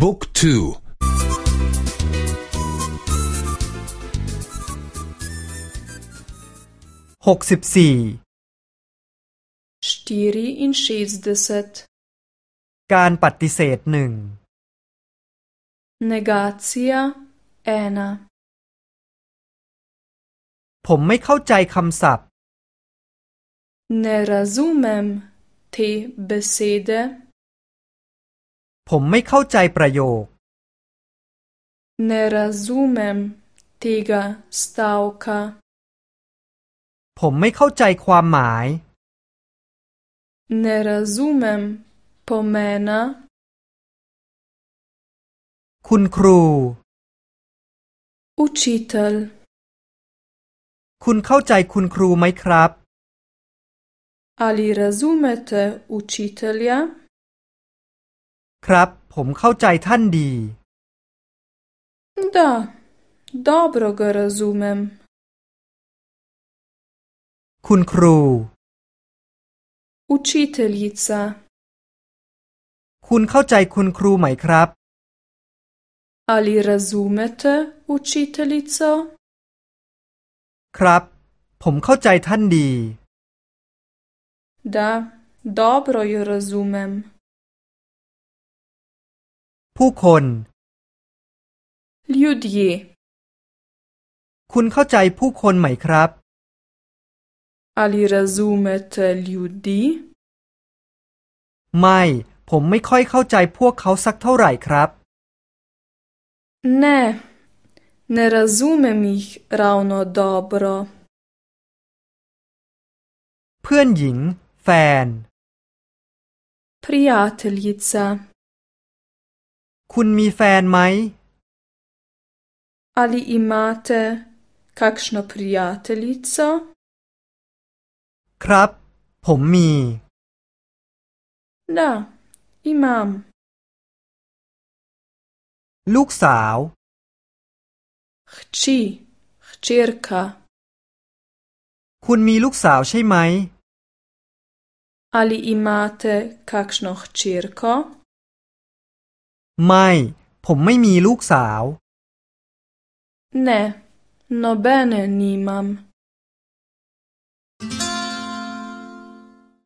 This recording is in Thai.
บุ๊กทูหกสิบสี่ štiri in šestdeset การปฏิเสธหนึ่ง negacija ena ผมไม่เข้าใจคำศัพท์ ne razumem te besede ผมไม่เข้าใจประโยค ne razumem tega stavka ผมไม่เข้าใจความหมาย ne razumem pomena คุณครู učitelj คุณเข้าใจคุณครูไหมครับ ali razumete učitelja ครับ ผมเข้าใจท่านดี da dobro ga razumem คุณครู učiteljica คุณเข้าใจคุณครูไหมครับ ali razumete učiteljico ครับ ผมเข้าใจท่านดี da dobro jo razumem ผู้คน ljudje คุณเข้าใจผู้คนไหมครับ ali razumete ljudi ไม่ ผมไม่ค่อยเข้าใจพวกเขาสักเท่าไหร่ครับ ne ne razumem jih ravno dobro เพื่อนหญิง แฟน prijateljica คุณมีแฟนไหม ali imate kakšno prijateljico ครับ ผมมี da imam ลูกสาว hči hčerka คุณมีลูกสาวใช่ไหม ali imate kakšno hčerko ไม่ ผมไม่มีลูกสาว ne nobene nimam